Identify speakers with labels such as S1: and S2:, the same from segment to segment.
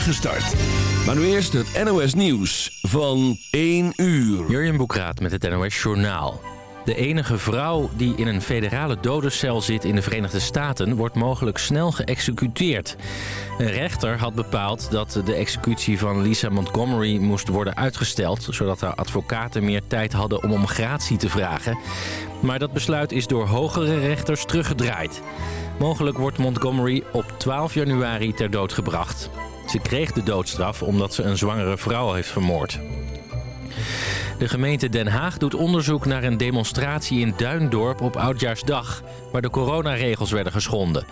S1: start. Maar nu eerst het NOS Nieuws van 1 uur.
S2: Jurjen Boekraat met het NOS Journaal. De enige vrouw die in een federale dodencel zit in de Verenigde Staten... wordt mogelijk snel geëxecuteerd. Een rechter had bepaald dat de executie van Lisa Montgomery moest worden uitgesteld... zodat haar advocaten meer tijd hadden om om gratie te vragen. Maar dat besluit is door hogere rechters teruggedraaid. Mogelijk wordt Montgomery op 12 januari ter dood gebracht. Ze kreeg de doodstraf omdat ze een zwangere vrouw heeft vermoord. De gemeente Den Haag doet onderzoek naar een demonstratie in Duindorp op Oudjaarsdag, waar de coronaregels werden geschonden.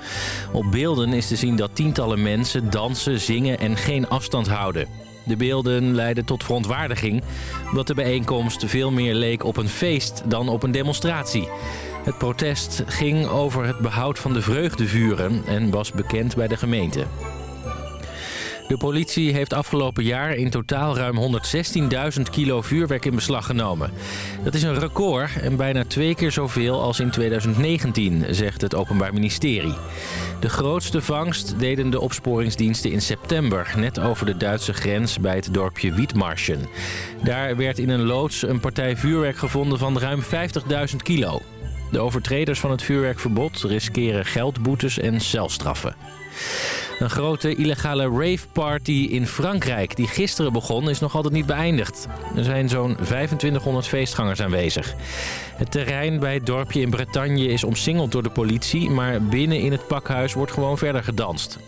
S2: Op beelden is te zien dat tientallen mensen dansen, zingen en geen afstand houden. De beelden leidden tot verontwaardiging, omdat de bijeenkomst veel meer leek op een feest dan op een demonstratie. Het protest ging over het behoud van de vreugdevuren en was bekend bij de gemeente. De politie heeft afgelopen jaar in totaal ruim 116.000 kilo vuurwerk in beslag genomen. Dat is een record en bijna twee keer zoveel als in 2019, zegt het Openbaar Ministerie. De grootste vangst deden de opsporingsdiensten in september, net over de Duitse grens bij het dorpje Wietmarschen. Daar werd in een loods een partij vuurwerk gevonden van ruim 50.000 kilo. De overtreders van het vuurwerkverbod riskeren geldboetes en celstraffen. Een grote illegale raveparty in Frankrijk die gisteren begon is nog altijd niet beëindigd. Er zijn zo'n 2500 feestgangers aanwezig. Het terrein bij het dorpje in Bretagne is omsingeld door de politie... maar binnen in het pakhuis wordt gewoon verder gedanst.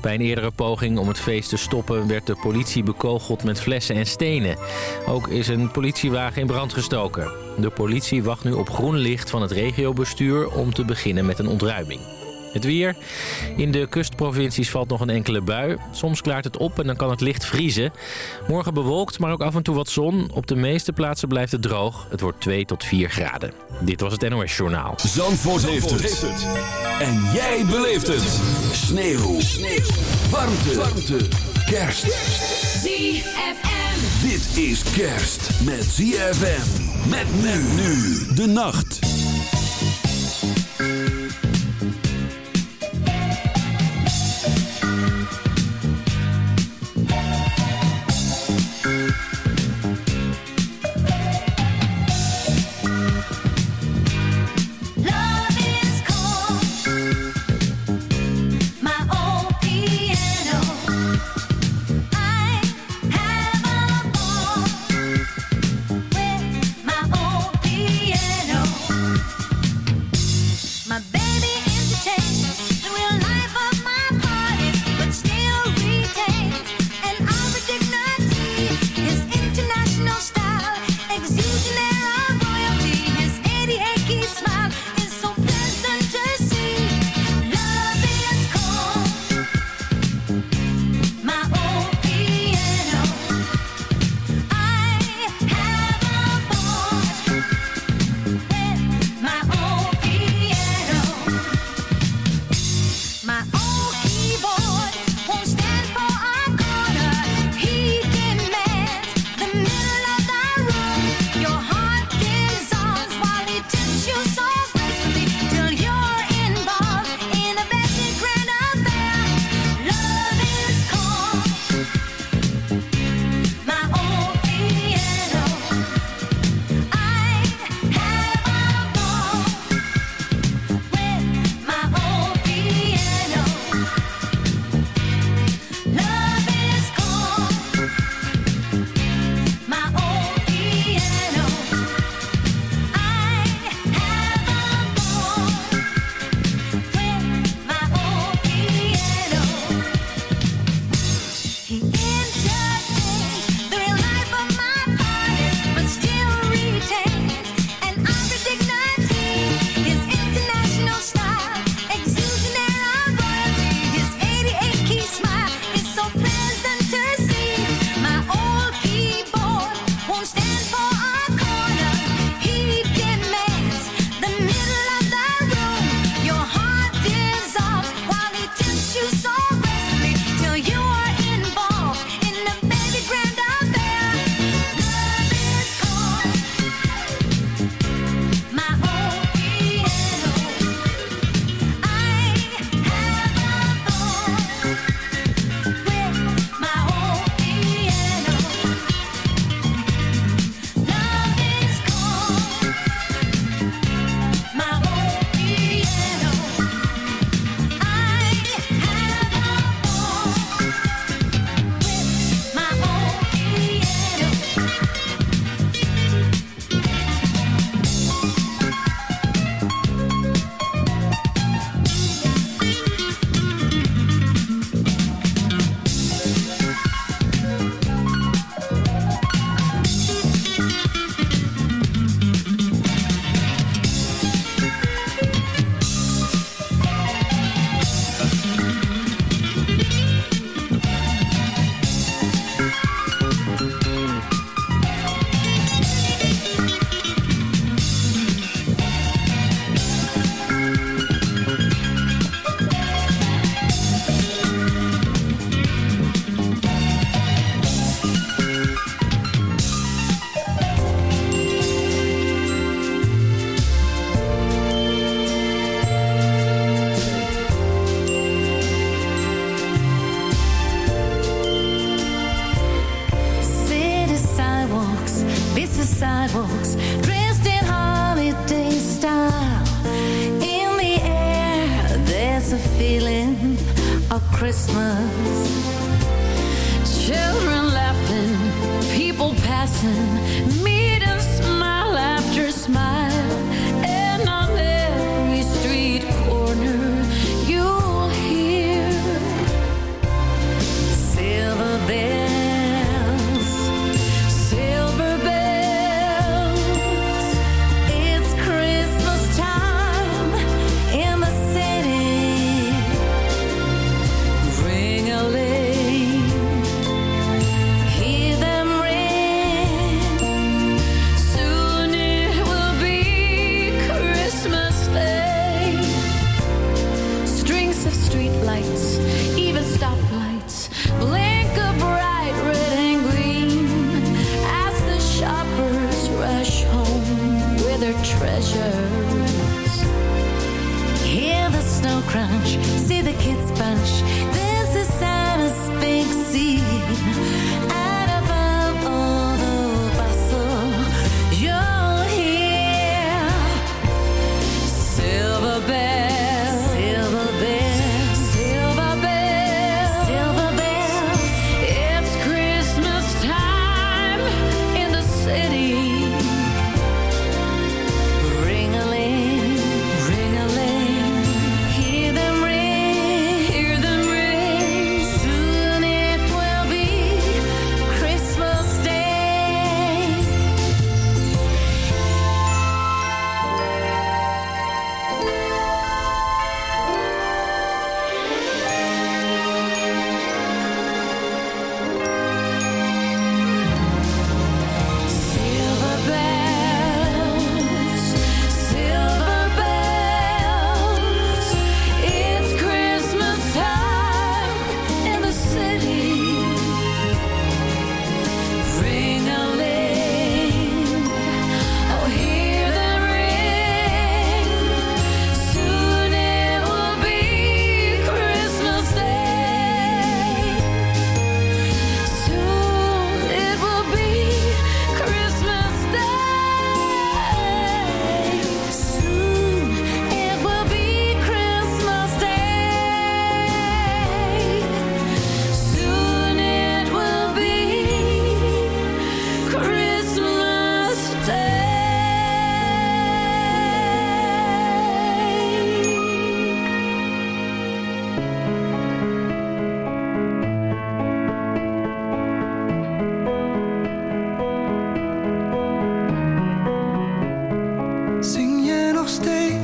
S2: Bij een eerdere poging om het feest te stoppen werd de politie bekogeld met flessen en stenen. Ook is een politiewagen in brand gestoken. De politie wacht nu op groen licht van het regiobestuur om te beginnen met een ontruiming. Het weer. In de kustprovincies valt nog een enkele bui. Soms klaart het op en dan kan het licht vriezen. Morgen bewolkt, maar ook af en toe wat zon. Op de meeste plaatsen blijft het droog. Het wordt 2 tot 4 graden. Dit was het NOS Journaal.
S1: Zandvoort, heeft, het. En jij beleeft het. Sneeuw. Sneeuw. Warmte. Warmte. Kerst.
S3: ZFM.
S1: Dit is kerst met ZFM. Met men nu de nacht.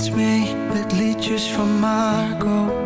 S3: steeds mee met liedjes van Marco.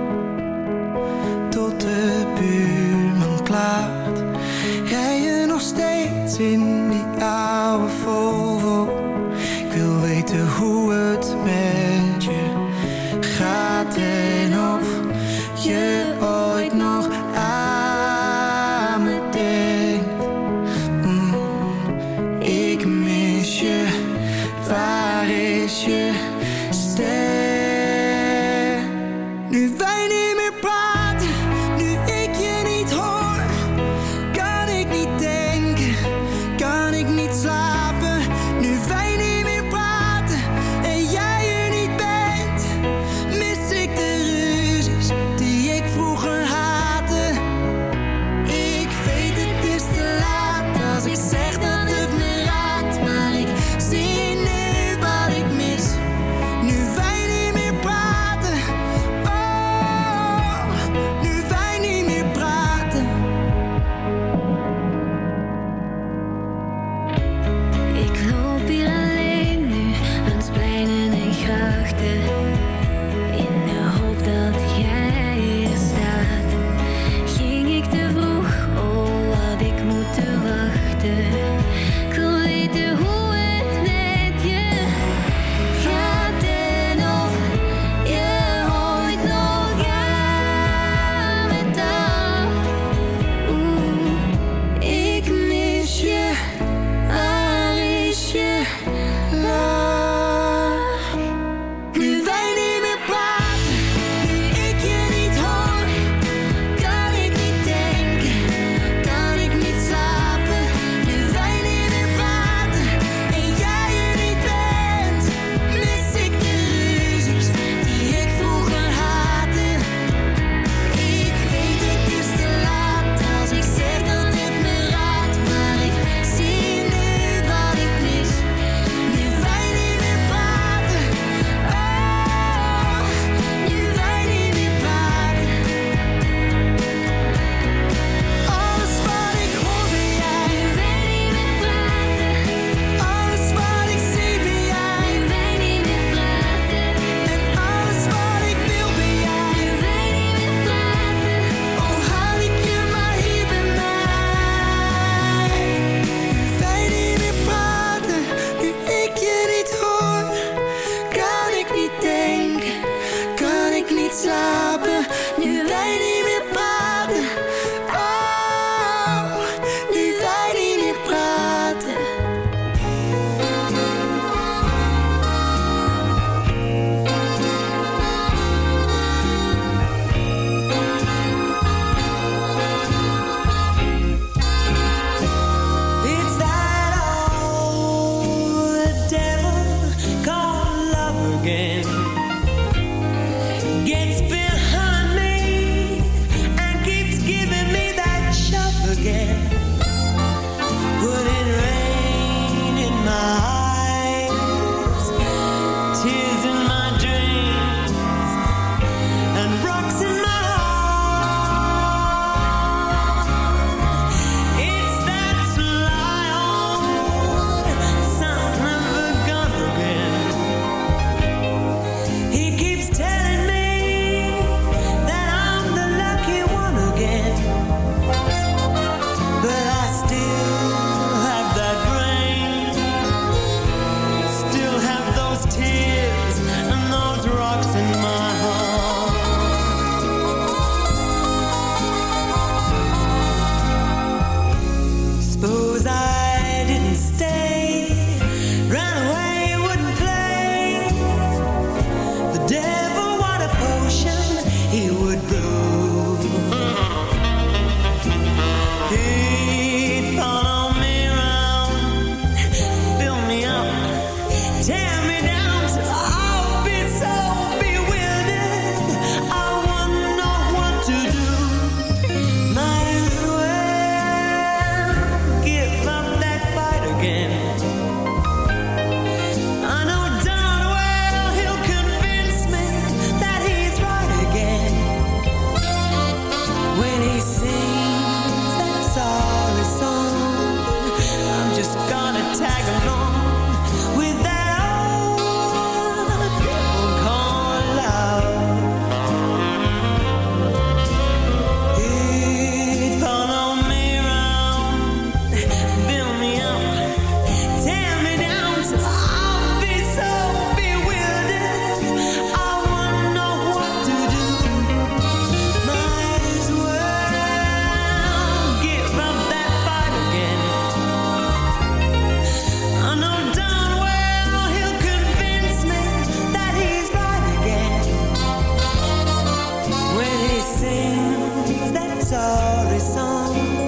S3: love.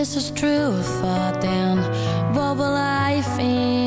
S3: this is true, I thought then, what will I think?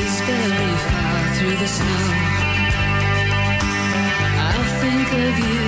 S3: It's very far through the snow. I think of you.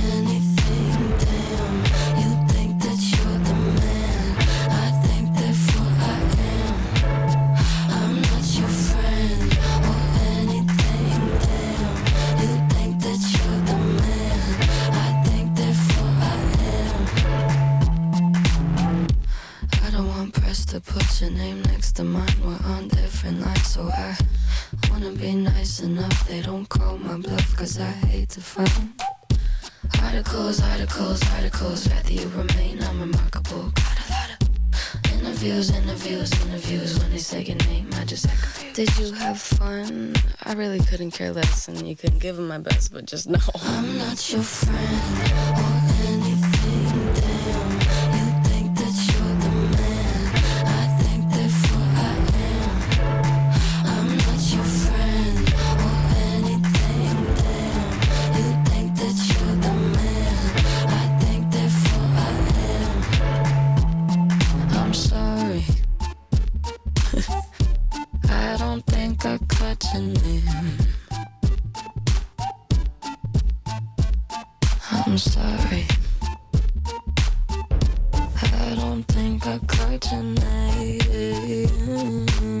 S4: really couldn't care less, and you couldn't give them my best, but just know I'm not your friend.
S5: Mm-hmm.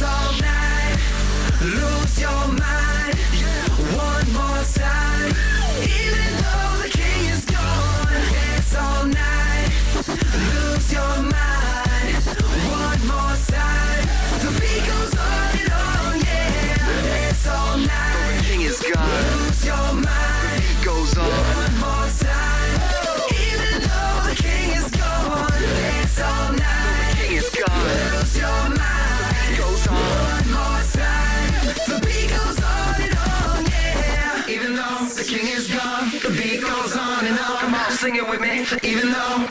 S5: All night. Lose your mind. One more time.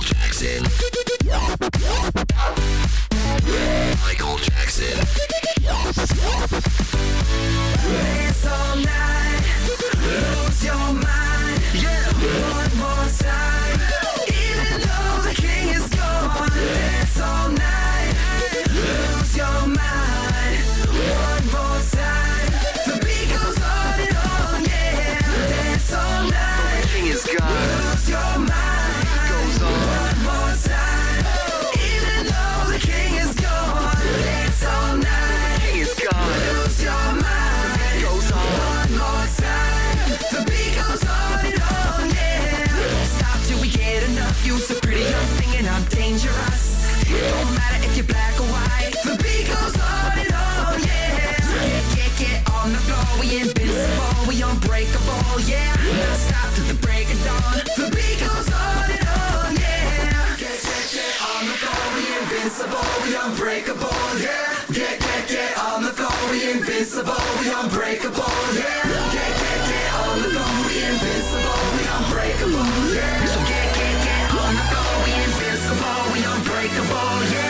S5: Michael Jackson. Michael Jackson. Dance all night, lose your mind. Yeah, one more time. Invincible, we unbreakable, yeah. Get, get, get on the floor. We invincible, we unbreakable, yeah. Get, get, get on the floor. We invincible, we unbreakable, yeah. So get, get, get on the floor. We invincible, we unbreakable,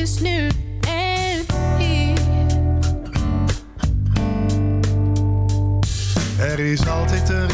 S6: is
S7: nu en hier.
S8: Er is altijd een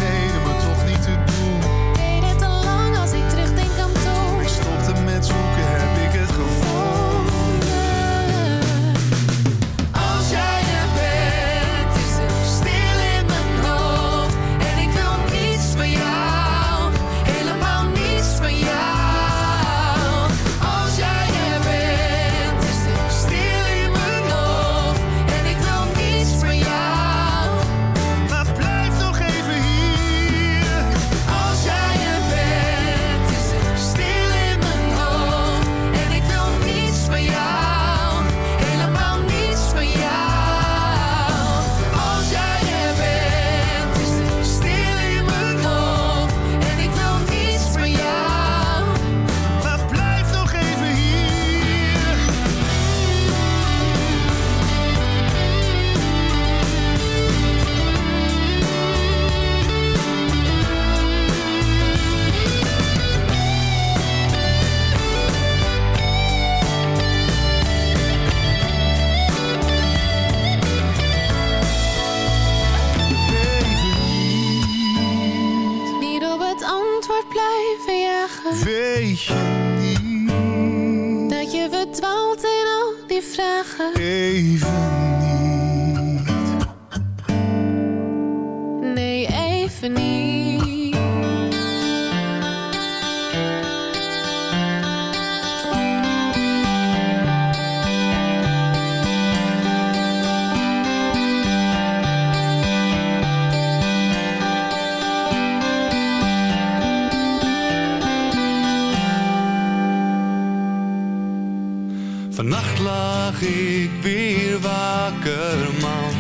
S9: Vannacht lag ik weer wakker, man.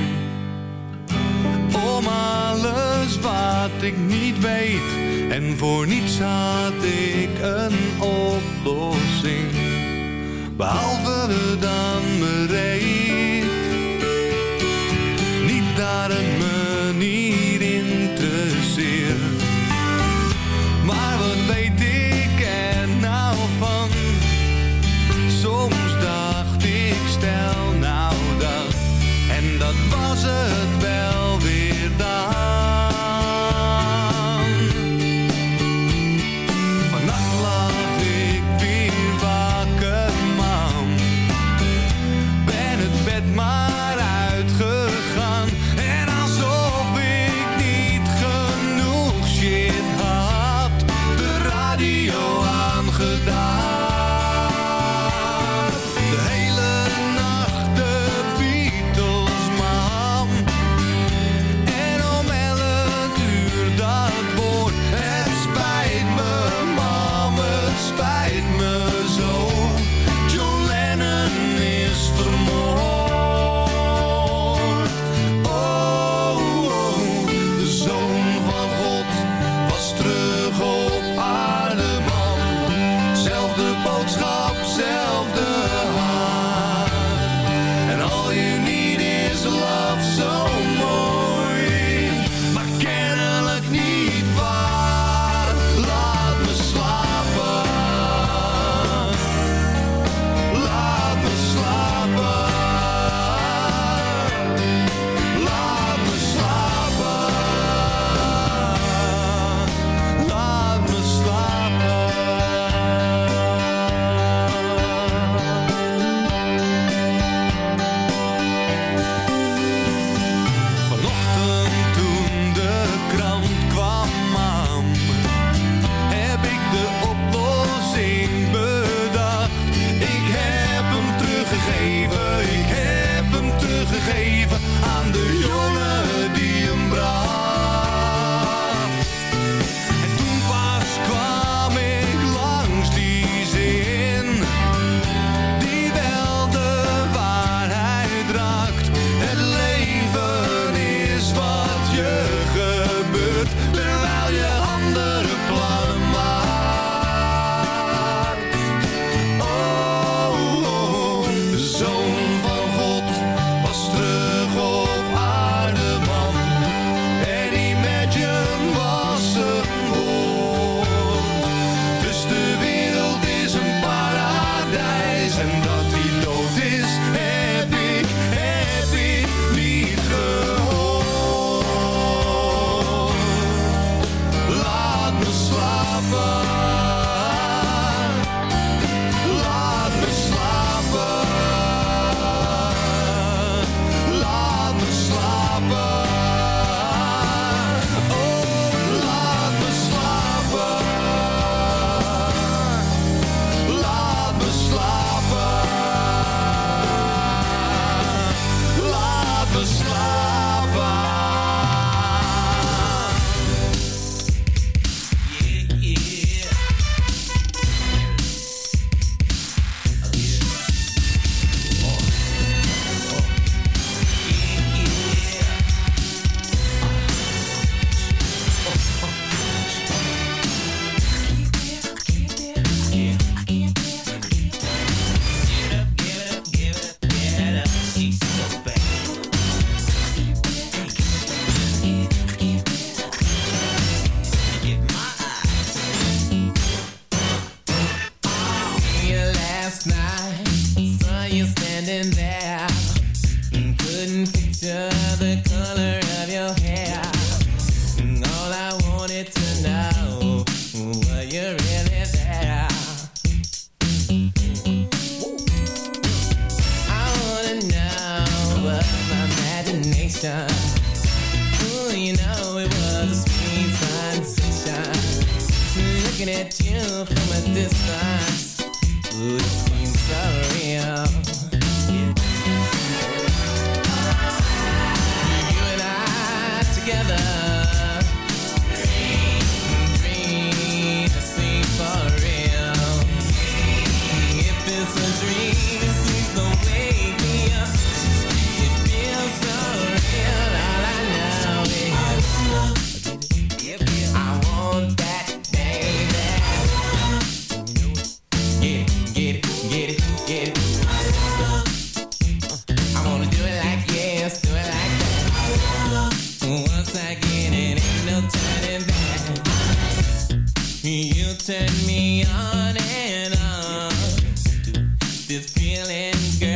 S9: Om alles wat ik niet weet en voor niets had ik een oplossing. Behalve dan bereid
S10: This feeling
S1: good.